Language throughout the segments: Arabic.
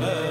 love.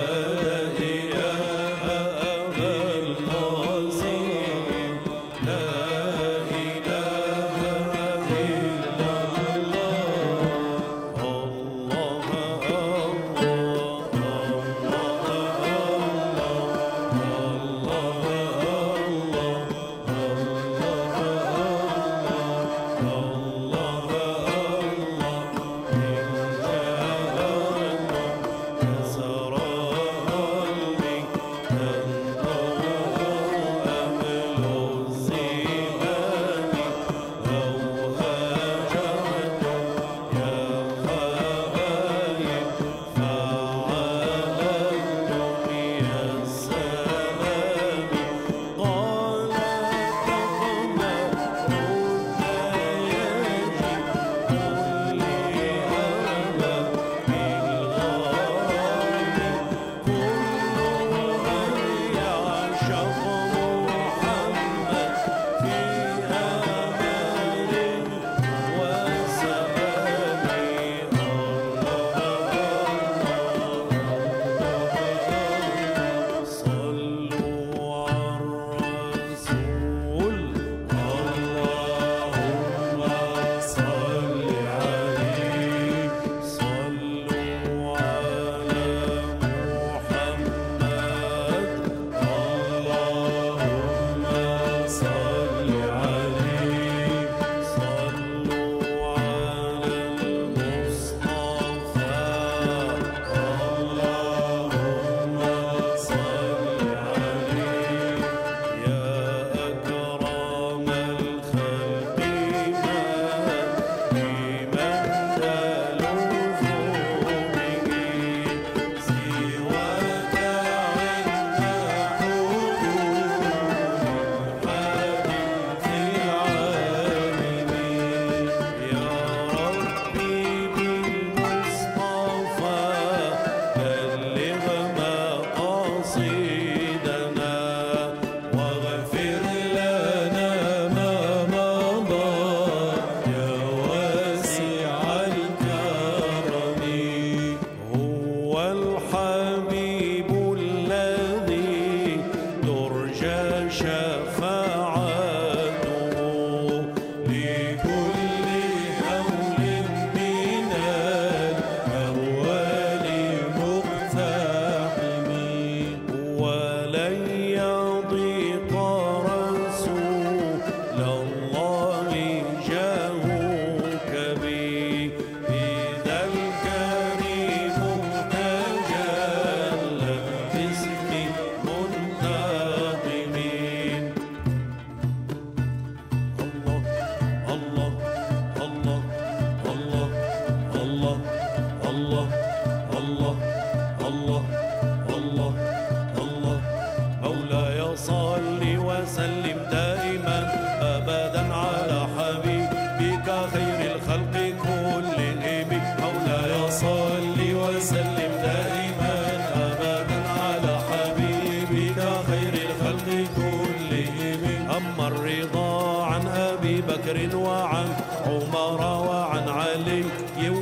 أبي بكر وعن عمر وعن علي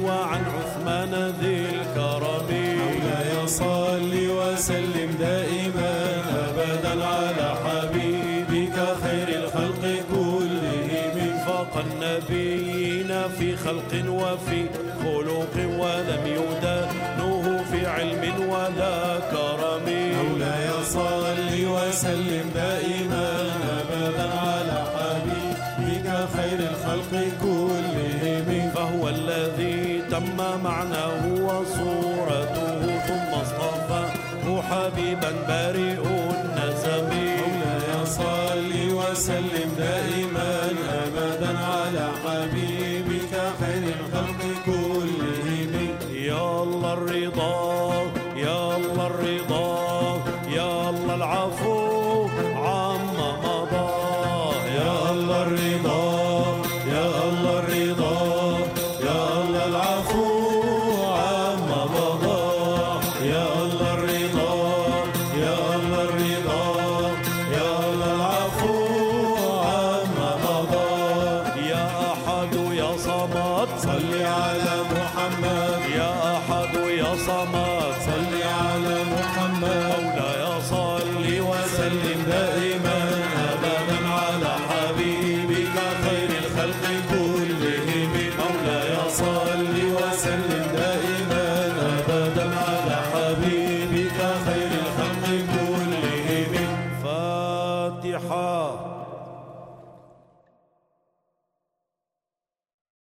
وعن عثمان ذي الكرم. مولاي صل وسلم دائما ابدا على حبيبك خير الخلق كلهم. فاق النبيين في خلق وفي خلق ولم يدانوه في علم ولا كرم. مولاي صل وسلم دائما بريء النسم مولاي صل وسلم دائما ابدا على حبيبك خير الخلق كلهم. يا الله الرضا يا الله الرضا يا الله العفو عما مضى. يا الله الرضا يا الله الرضا يا الله العفو عما مضى. يا الله يا صمد صلي على محمد.